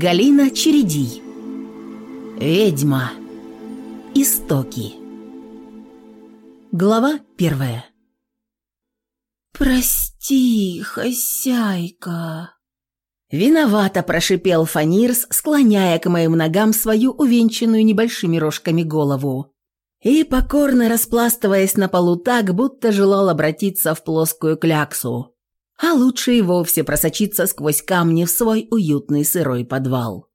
Галина Чередий. Ведьма. Истоки. Глава первая. «Прости, хозяйка!» Виновато прошипел Фанирс, склоняя к моим ногам свою увенчанную небольшими рожками голову и покорно распластываясь на полу так, будто желал обратиться в плоскую кляксу, а лучше и вовсе просочиться сквозь камни в свой уютный сырой подвал.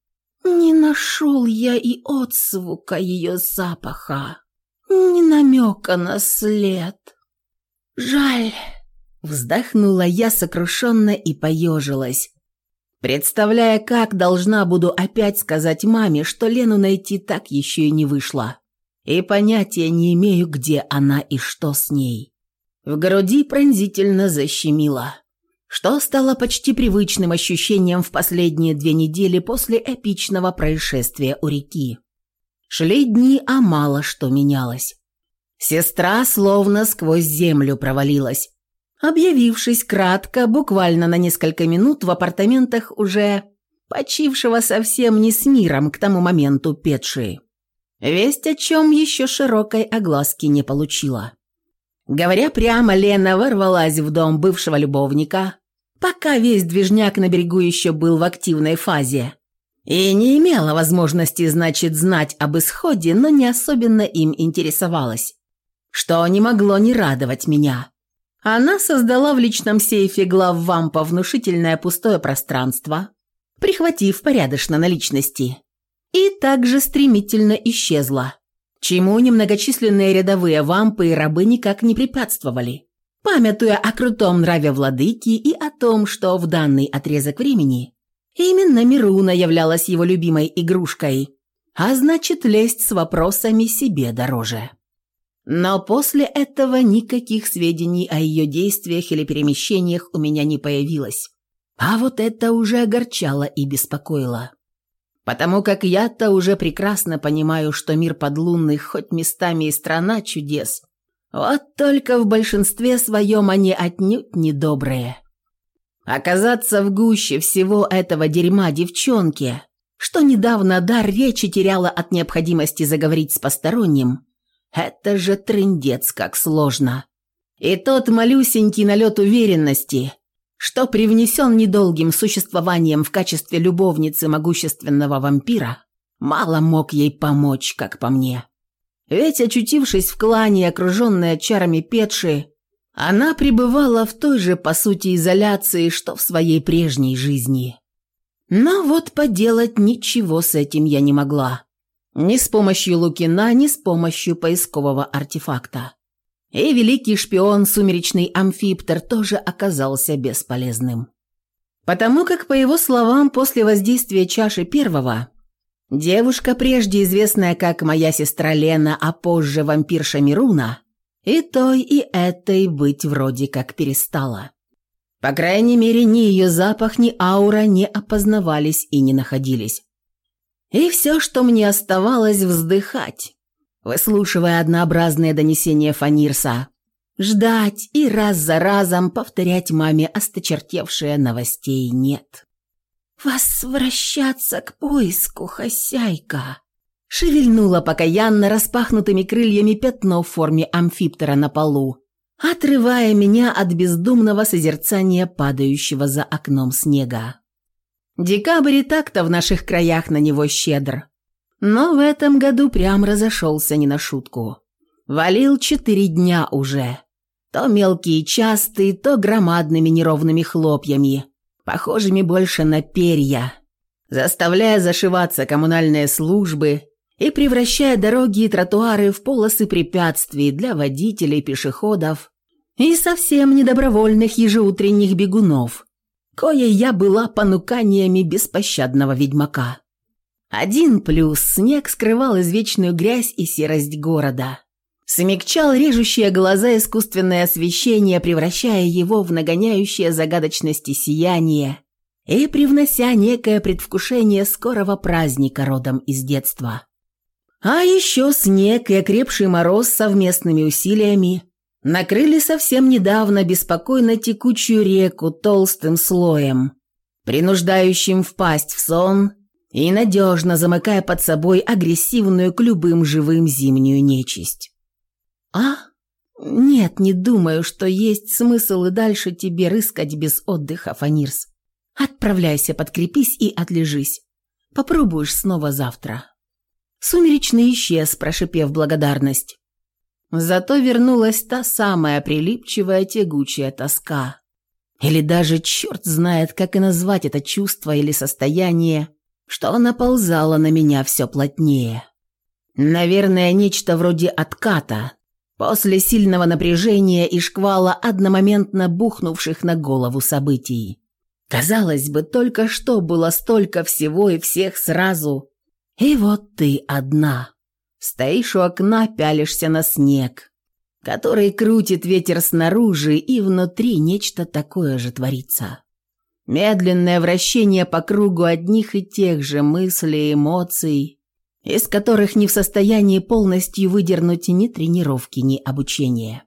Не нашел я и отзвука ее запаха, ни намека на след. Жаль, вздохнула я сокрушенно и поежилась, представляя, как должна буду опять сказать маме, что Лену найти так еще и не вышло и понятия не имею, где она и что с ней. В груди пронзительно защемило, что стало почти привычным ощущением в последние две недели после эпичного происшествия у реки. Шли дни, а мало что менялось. Сестра словно сквозь землю провалилась, объявившись кратко, буквально на несколько минут в апартаментах уже почившего совсем не с миром к тому моменту Петши. Весть о чем еще широкой огласки не получила. Говоря прямо, Лена ворвалась в дом бывшего любовника, пока весь движняк на берегу еще был в активной фазе, и не имела возможности, значит, знать об исходе, но не особенно им интересовалась, что не могло не радовать меня. Она создала в личном сейфе глав вампа внушительное пустое пространство, прихватив порядочно наличности и также стремительно исчезла, чему немногочисленные рядовые вампы и рабы никак не препятствовали, памятуя о крутом нраве владыки и о том, что в данный отрезок времени именно Мируна являлась его любимой игрушкой, а значит лезть с вопросами себе дороже. Но после этого никаких сведений о ее действиях или перемещениях у меня не появилось. А вот это уже огорчало и беспокоило. Потому как я-то уже прекрасно понимаю, что мир подлунный хоть местами и страна чудес. Вот только в большинстве своем они отнюдь недобрые. Оказаться в гуще всего этого дерьма девчонке, что недавно дар речи теряла от необходимости заговорить с посторонним, это же трындец как сложно. И тот малюсенький налет уверенности – что привнесен недолгим существованием в качестве любовницы могущественного вампира, мало мог ей помочь, как по мне. Ведь, очутившись в клане, окруженная чарами Петши, она пребывала в той же, по сути, изоляции, что в своей прежней жизни. Но вот поделать ничего с этим я не могла. Ни с помощью Лукина, ни с помощью поискового артефакта. И великий шпион сумеречный амфиптер тоже оказался бесполезным. Потому как, по его словам, после воздействия чаши первого, девушка, прежде известная как моя сестра Лена, а позже вампирша Мируна, и той, и этой быть вроде как перестала. По крайней мере, ни ее запах, ни аура не опознавались и не находились. И все, что мне оставалось, вздыхать, выслушивая однообразные донесения Фанирса, ждать и раз за разом повторять маме осточертевшие новостей нет. «Возвращаться к поиску, хозяйка!» Шевельнула покаянно распахнутыми крыльями пятно в форме амфиптера на полу, отрывая меня от бездумного созерцания падающего за окном снега. Декабрь и так-то в наших краях на него щедр. Но в этом году прям разошелся не на шутку. Валил четыре дня уже. То мелкие частые, то громадными неровными хлопьями, похожими больше на перья, заставляя зашиваться коммунальные службы и превращая дороги и тротуары в полосы препятствий для водителей, пешеходов и совсем недобровольных ежеутренних бегунов, кое я была понуканиями беспощадного ведьмака. Один плюс – снег скрывал извечную грязь и серость города. Смягчал режущие глаза искусственное освещение, превращая его в нагоняющее загадочности сияние и привнося некое предвкушение скорого праздника родом из детства. А еще снег и окрепший мороз совместными усилиями накрыли совсем недавно беспокойно текучую реку толстым слоем, принуждающим впасть в сон – и надежно замыкая под собой агрессивную к любым живым зимнюю нечисть. «А? Нет, не думаю, что есть смысл и дальше тебе рыскать без отдыха, Фанирс. Отправляйся, подкрепись и отлежись. Попробуешь снова завтра». Сумеречный исчез, прошипев благодарность. Зато вернулась та самая прилипчивая тягучая тоска. Или даже черт знает, как и назвать это чувство или состояние, что наползало на меня все плотнее. Наверное, нечто вроде отката, после сильного напряжения и шквала одномоментно бухнувших на голову событий. Казалось бы, только что было столько всего и всех сразу, и вот ты одна. Стоишь у окна, пялишься на снег, который крутит ветер снаружи, и внутри нечто такое же творится. Медленное вращение по кругу одних и тех же мыслей эмоций, из которых не в состоянии полностью выдернуть ни тренировки, ни обучения.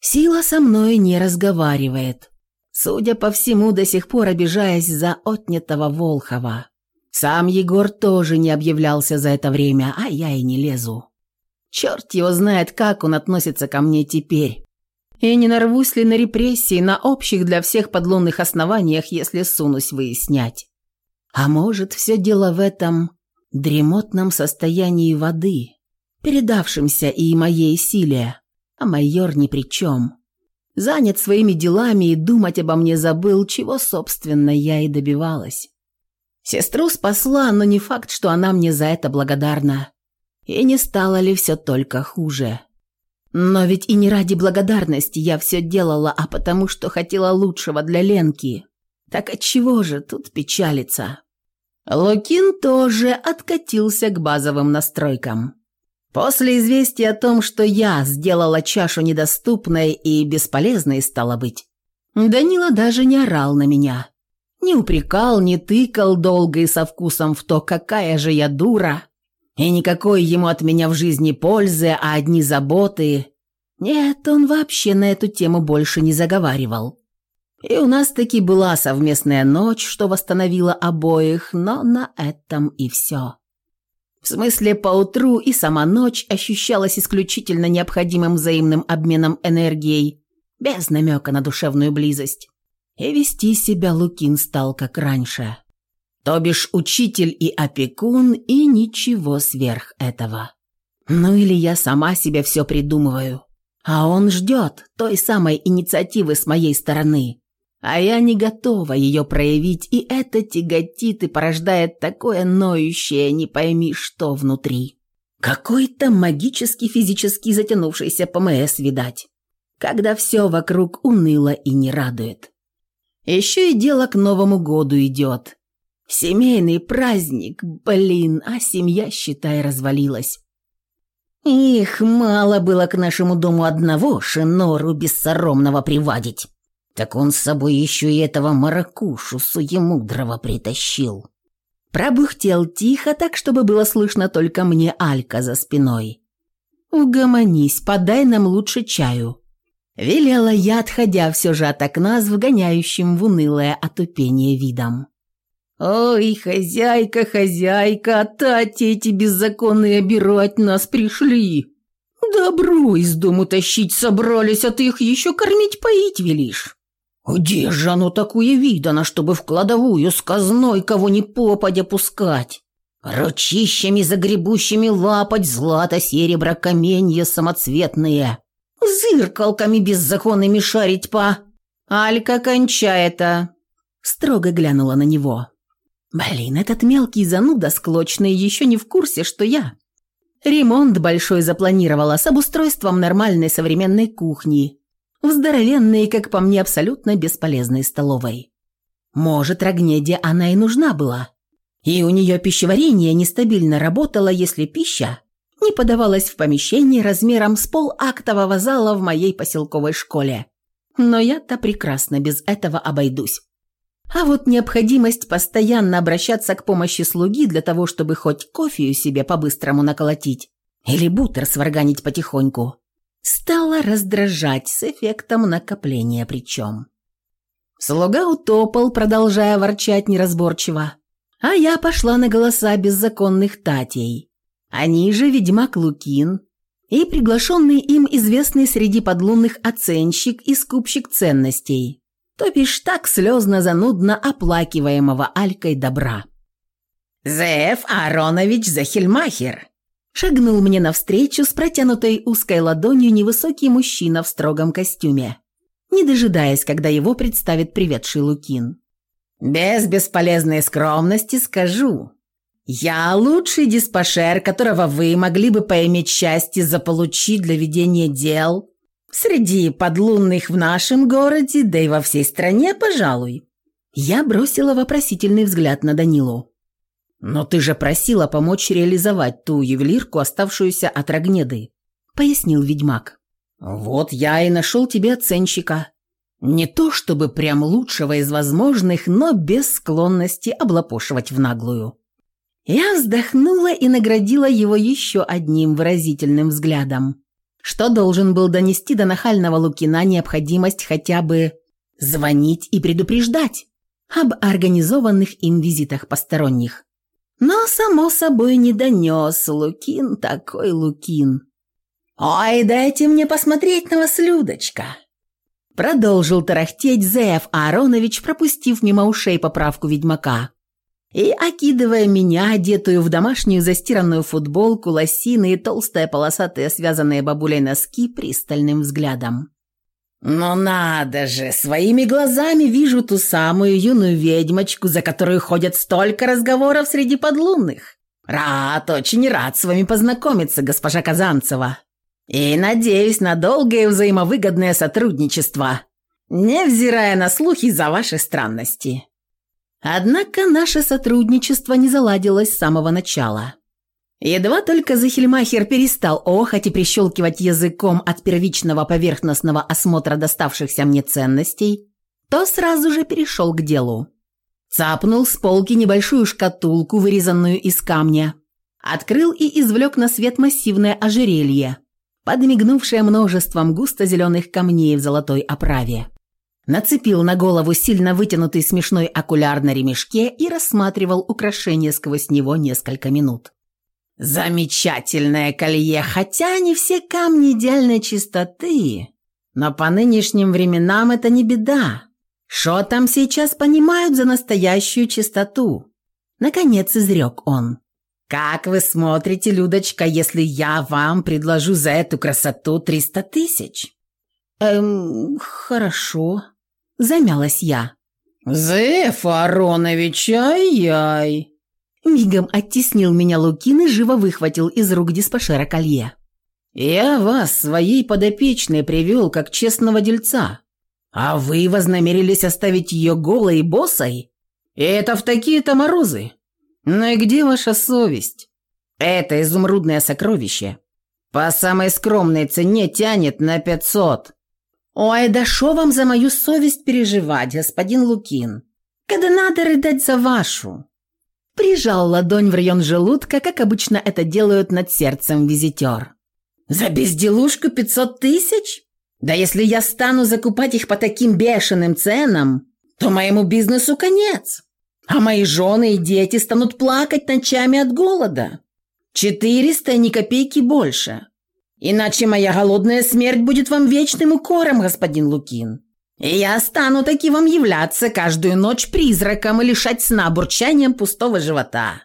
Сила со мной не разговаривает, судя по всему, до сих пор обижаясь за отнятого Волхова. Сам Егор тоже не объявлялся за это время, а я и не лезу. Черт его знает, как он относится ко мне теперь. И не нарвусь ли на репрессии на общих для всех подлунных основаниях, если сунусь выяснять. А может, все дело в этом дремотном состоянии воды, передавшемся и моей силе, а майор ни при чем. Занят своими делами и думать обо мне забыл, чего, собственно, я и добивалась. Сестру спасла, но не факт, что она мне за это благодарна. И не стало ли все только хуже. Но ведь и не ради благодарности я все делала, а потому что хотела лучшего для Ленки. Так отчего же тут печалиться? Лукин тоже откатился к базовым настройкам. После известия о том, что я сделала чашу недоступной и бесполезной, стало быть, Данила даже не орал на меня. Не упрекал, не тыкал долго и со вкусом в то, какая же я дура. И никакой ему от меня в жизни пользы, а одни заботы. Нет, он вообще на эту тему больше не заговаривал. И у нас таки была совместная ночь, что восстановила обоих, но на этом и все. В смысле, поутру и сама ночь ощущалась исключительно необходимым взаимным обменом энергией, без намека на душевную близость. И вести себя Лукин стал как раньше. То бишь учитель и опекун, и ничего сверх этого. Ну или я сама себе все придумываю. А он ждет той самой инициативы с моей стороны. А я не готова ее проявить, и это тяготит и порождает такое ноющее, не пойми что внутри. Какой-то магический физически затянувшийся ПМС, видать. Когда все вокруг уныло и не радует. Еще и дело к Новому году идет. Семейный праздник, блин, а семья, считай, развалилась. Их мало было к нашему дому одного шинору бессоромного приводить. Так он с собой еще и этого маракушу суемудрого притащил. Пробухтел тихо, так, чтобы было слышно только мне Алька за спиной. «Угомонись, подай нам лучше чаю», Велела я, отходя все же от окна с вгоняющим в унылое отупение видом. «Ой, хозяйка, хозяйка, тати эти беззаконные обирать нас пришли. Добро из дому тащить собрались, а ты их еще кормить-поить велишь. Где же оно такое видано, чтобы в кладовую с казной кого ни попадя пускать? Ручищами загребущими лапать злато-серебро каменья самоцветные» зыркалками беззаконными шарить по...» «Алька, кончай это!» Строго глянула на него. «Блин, этот мелкий зануда склочный еще не в курсе, что я...» Ремонт большой запланировала с обустройством нормальной современной кухни, в здоровенной, как по мне, абсолютно бесполезной столовой. Может, Рогнеде она и нужна была. И у нее пищеварение нестабильно работало, если пища не подавалась в помещении размером с пол актового зала в моей поселковой школе. Но я-то прекрасно без этого обойдусь. А вот необходимость постоянно обращаться к помощи слуги для того, чтобы хоть кофею себе по-быстрому наколотить или бутер сварганить потихоньку, стала раздражать с эффектом накопления причем. Слуга утопал, продолжая ворчать неразборчиво. А я пошла на голоса беззаконных татей. Они же ведьмак Лукин и приглашенный им известный среди подлунных оценщик и скупщик ценностей, то бишь так слезно-занудно оплакиваемого Алькой добра. «Зеев Аронович Захельмахер!» Шагнул мне навстречу с протянутой узкой ладонью невысокий мужчина в строгом костюме, не дожидаясь, когда его представит приветший Лукин. Без бесполезной скромности скажу. Я лучший диспашер, которого вы могли бы поиметь счастье заполучить для ведения дел среди подлунных в нашем городе, да и во всей стране, пожалуй. Я бросила вопросительный взгляд на Данилу. «Но ты же просила помочь реализовать ту ювелирку, оставшуюся от Рогнеды», — пояснил ведьмак. «Вот я и нашел тебе оценщика. Не то чтобы прям лучшего из возможных, но без склонности облапошивать в наглую. Я вздохнула и наградила его еще одним выразительным взглядом, что должен был донести до нахального Лукина необходимость хотя бы звонить и предупреждать об организованных им визитах посторонних. Но, само собой, не донес Лукин такой Лукин. «Ой, дайте мне посмотреть на вас, Людочка!» Продолжил тарахтеть Зеев Ааронович, пропустив мимо ушей поправку ведьмака. И, окидывая меня, одетую в домашнюю застиранную футболку, лосины и толстые полосатые связанные бабулей носки, пристальным взглядом. «Ну надо же, своими глазами вижу ту самую юную ведьмочку, за которую ходят столько разговоров среди подлунных. Рад, очень рад с вами познакомиться, госпожа Казанцева. И надеюсь на долгое взаимовыгодное сотрудничество, невзирая на слухи за ваши странности. Однако наше сотрудничество не заладилось с самого начала. Едва только Захельмахер перестал охать и прищелкивать языком от первичного поверхностного осмотра доставшихся мне ценностей, то сразу же перешел к делу. Цапнул с полки небольшую шкатулку, вырезанную из камня, открыл и извлек на свет массивное ожерелье, подмигнувшее множеством густо-зеленых камней в золотой оправе. Нацепил на голову сильно вытянутый смешной окуляр на ремешке и рассматривал украшение сквозь него несколько минут. «Замечательное колье, хотя не все камни идеальной чистоты. Но по нынешним временам это не беда. Что там сейчас понимают за настоящую чистоту?» Наконец изрек он. «Как вы смотрите, Людочка, если я вам предложу за эту красоту триста тысяч?» «Эм, хорошо», — замялась я. «Зеф Аронович, ай-яй!» Мигом оттеснил меня Лукин и живо выхватил из рук диспашера колье. «Я вас своей подопечной привел как честного дельца, а вы вознамерились оставить ее голой и босой? И это в такие-то морозы? Ну и где ваша совесть? Это изумрудное сокровище. По самой скромной цене тянет на пятьсот». «Ой, да шо вам за мою совесть переживать, господин Лукин? Когда надо рыдать за вашу?» Прижал ладонь в район желудка, как обычно это делают над сердцем визитер. «За безделушку пятьсот тысяч? Да если я стану закупать их по таким бешеным ценам, то моему бизнесу конец. А мои жены и дети станут плакать ночами от голода. Четыреста ни копейки больше. Иначе моя голодная смерть будет вам вечным укором, господин Лукин. Я стану таки вам являться каждую ночь призраком и лишать сна бурчанием пустого живота.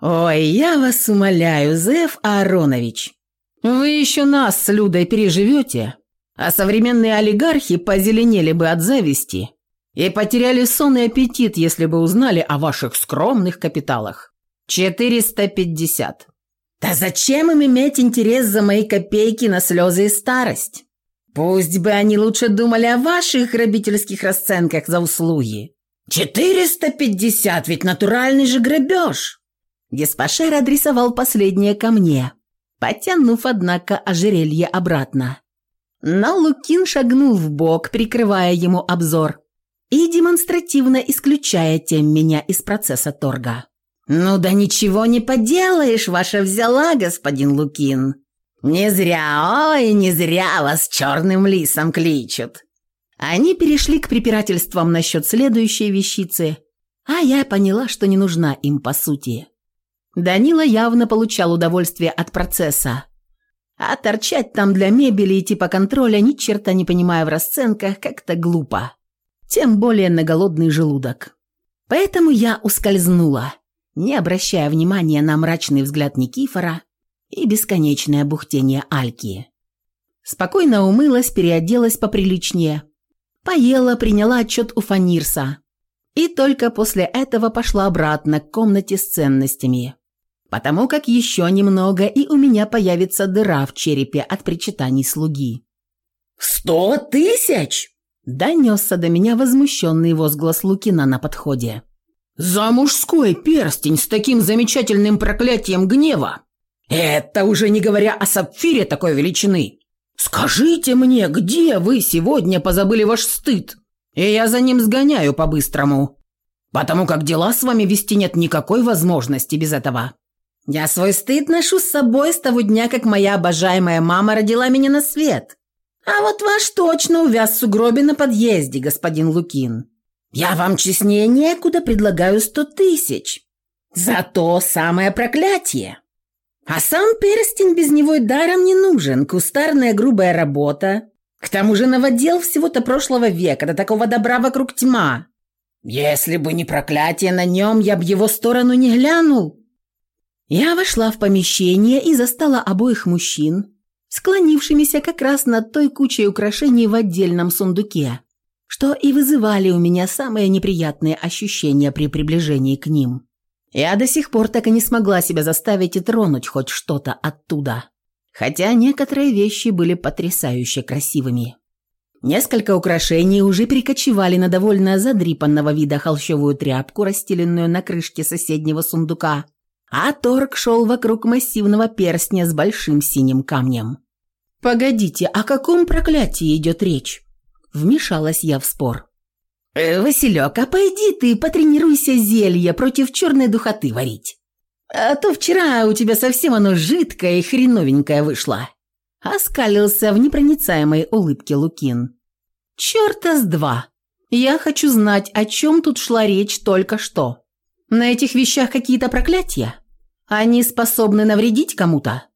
Ой, я вас умоляю, Зев Ааронович, вы еще нас с Людой переживете, а современные олигархи позеленели бы от зависти и потеряли сон и аппетит, если бы узнали о ваших скромных капиталах. 450. Да зачем им иметь интерес за мои копейки на слезы и старость? Пусть бы они лучше думали о ваших грабительских расценках за услуги. 450, ведь натуральный же грабеж. Диспашер адресовал последнее ко мне, потянув, однако, ожерелье обратно. Но Лукин шагнул в бок, прикрывая ему обзор и демонстративно исключая тем меня из процесса торга. «Ну да ничего не поделаешь, ваша взяла, господин Лукин. Не зря, ой, не зря вас черным лисом кличут». Они перешли к препирательствам насчет следующей вещицы, А я поняла, что не нужна им по сути. Данила явно получал удовольствие от процесса. А торчать там для мебели и типа контроля, ни черта не понимая в расценках, как-то глупо. Тем более на голодный желудок. Поэтому я ускользнула, не обращая внимания на мрачный взгляд Никифора и бесконечное бухтение Альки. Спокойно умылась, переоделась поприличнее. Поела, приняла отчет у Фанирса. И только после этого пошла обратно к комнате с ценностями. Потому как еще немного, и у меня появится дыра в черепе от причитаний слуги. «Сто тысяч!» – донесся до меня возмущенный возглас Лукина на подходе. «За мужской перстень с таким замечательным проклятием гнева! Это уже не говоря о сапфире такой величины! Скажите мне, где вы сегодня позабыли ваш стыд? И я за ним сгоняю по-быстрому, потому как дела с вами вести нет никакой возможности без этого». «Я свой стыд ношу с собой с того дня, как моя обожаемая мама родила меня на свет. А вот ваш точно увяз в сугробе на подъезде, господин Лукин. Я вам честнее некуда предлагаю сто тысяч. За то самое проклятие. А сам перстень без него и даром не нужен. Кустарная грубая работа. К тому же новодел всего-то прошлого века, до такого добра вокруг тьма. Если бы не проклятие на нем, я бы его сторону не глянул». Я вошла в помещение и застала обоих мужчин, склонившимися как раз над той кучей украшений в отдельном сундуке что и вызывали у меня самые неприятные ощущения при приближении к ним. Я до сих пор так и не смогла себя заставить и тронуть хоть что-то оттуда, хотя некоторые вещи были потрясающе красивыми. Несколько украшений уже перекочевали на довольно задрипанного вида холщовую тряпку, расстеленную на крышке соседнего сундука, а торг шел вокруг массивного перстня с большим синим камнем. «Погодите, о каком проклятии идет речь?» Вмешалась я в спор. «Э, «Василек, а пойди ты потренируйся зелье против черной духоты варить. А то вчера у тебя совсем оно жидкое и хреновенькое вышло». Оскалился в непроницаемой улыбке Лукин. «Черта с два. Я хочу знать, о чем тут шла речь только что. На этих вещах какие-то проклятия? Они способны навредить кому-то?»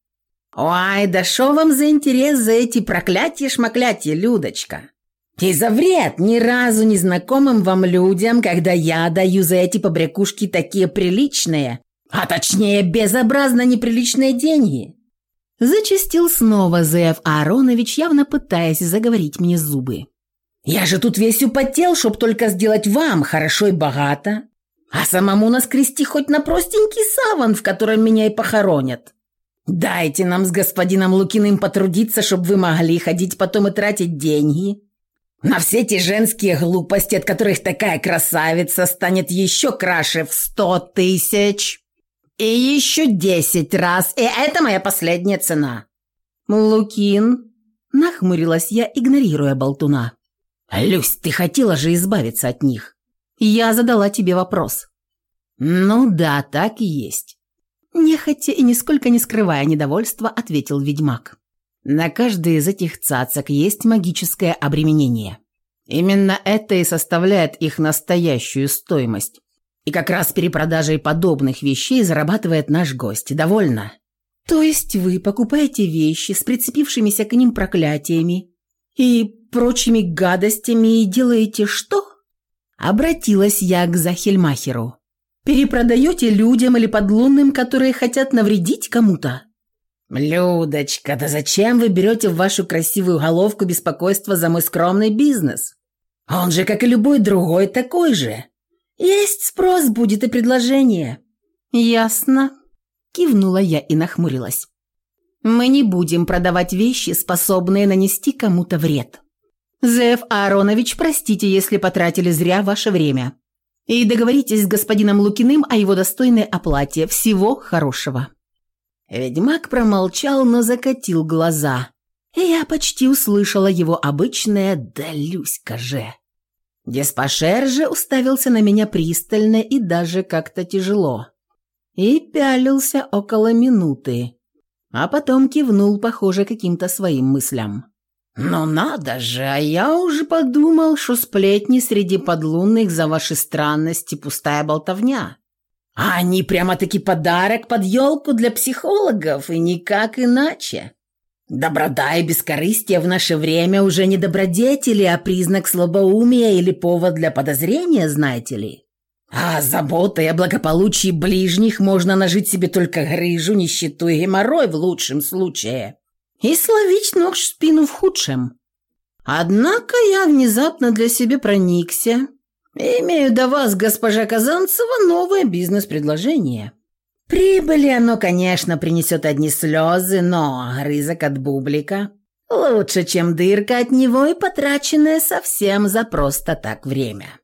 «Ой, да шо вам за интерес за эти проклятия-шмаклятия, Людочка? И за вред ни разу не знакомым вам людям, когда я даю за эти побрякушки такие приличные, а точнее безобразно неприличные деньги. Зачастил снова Зев Ааронович, явно пытаясь заговорить мне зубы. «Я же тут весь употел, чтоб только сделать вам хорошо и богато, а самому наскрести хоть на простенький саван, в котором меня и похоронят. Дайте нам с господином Лукиным потрудиться, чтобы вы могли ходить потом и тратить деньги, на все эти женские глупости, от которых такая красавица станет еще краше в сто тысяч. И еще десять раз. И это моя последняя цена. Лукин, нахмурилась я, игнорируя болтуна. Люсь, ты хотела же избавиться от них. Я задала тебе вопрос. Ну да, так и есть. Нехотя и нисколько не скрывая недовольства, ответил ведьмак. На каждой из этих цацок есть магическое обременение. Именно это и составляет их настоящую стоимость. И как раз перепродажей подобных вещей зарабатывает наш гость. Довольно? То есть вы покупаете вещи с прицепившимися к ним проклятиями и прочими гадостями и делаете что? Обратилась я к Захельмахеру. Перепродаете людям или подлунным, которые хотят навредить кому-то? «Людочка, да зачем вы берете в вашу красивую головку беспокойство за мой скромный бизнес? Он же, как и любой другой, такой же. Есть спрос, будет и предложение». «Ясно», – кивнула я и нахмурилась. «Мы не будем продавать вещи, способные нанести кому-то вред. Зев Ааронович, простите, если потратили зря ваше время. И договоритесь с господином Лукиным о его достойной оплате. Всего хорошего». Ведьмак промолчал, но закатил глаза. Я почти услышала его обычное «да Люська же». Деспашер же уставился на меня пристально и даже как-то тяжело. И пялился около минуты, а потом кивнул, похоже, каким-то своим мыслям. «Ну надо же, а я уже подумал, что сплетни среди подлунных за ваши странности пустая болтовня. А они прямо-таки подарок под елку для психологов, и никак иначе. Доброта и бескорыстие в наше время уже не добродетели, а признак слабоумия или повод для подозрения, знаете ли. А заботой о благополучии ближних можно нажить себе только грыжу, нищету и геморрой в лучшем случае и словить нож в спину в худшем. Однако я внезапно для себя проникся и имею до вас, госпожа Казанцева, новое бизнес-предложение. Прибыли оно, конечно, принесет одни слезы, но рызок от бублика лучше, чем дырка от него и потраченное совсем за просто так время.